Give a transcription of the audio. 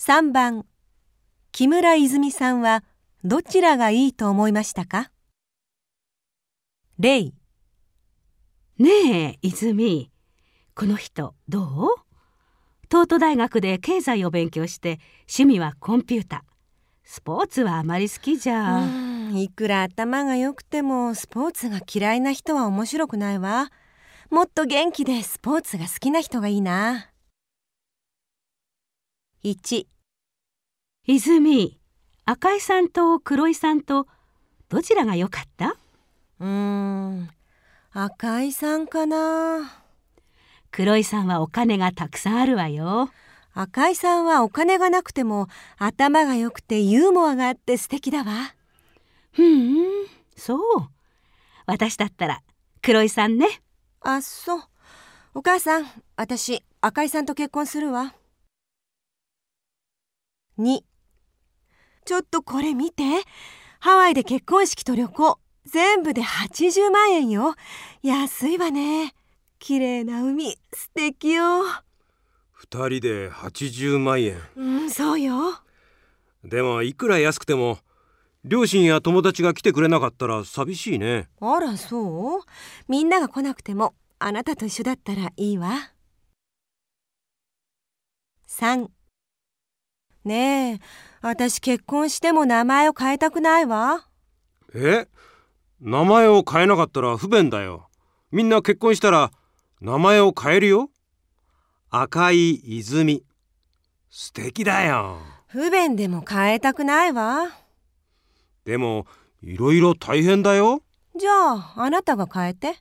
3番木村泉さんはどちらがいいと思いましたか？例ねえ泉。この人どう？東都大学で経済を勉強して趣味はコンピュータスポーツはあまり好きじゃ。いくら頭が良くてもスポーツが嫌いな人は面白くないわ。もっと元気でスポーツが好きな人がいいな1泉赤井さんと黒井さんとどちらが良かった？うーん赤井さんかな。黒井さんはお金がたくさんあるわよ。赤井さんはお金がなくても頭が良くてユーモアがあって素敵だわ。ふんそう。私だったら黒井さんね。あそう。お母さん私赤井さんと結婚するわ2ちょっとこれ見て。ハワイで結婚式と旅行。全部で80万円よ。安いわね。綺麗な海。素敵よ。二人で80万円。うんそうよ。でもいくら安くても両親や友達が来てくれなかったら寂しいね。あらそう？みんなが来なくてもあなたと一緒だったらいいわ。3ねえ。私結婚しても名前を変えたくないわ。え？名前を変えなかったら不便だよ。みんな結婚したら名前を変えるよ。赤い泉。素敵だよ。不便でも変えたくないわ。でもいろいろ大変だよ。じゃああなたが変えて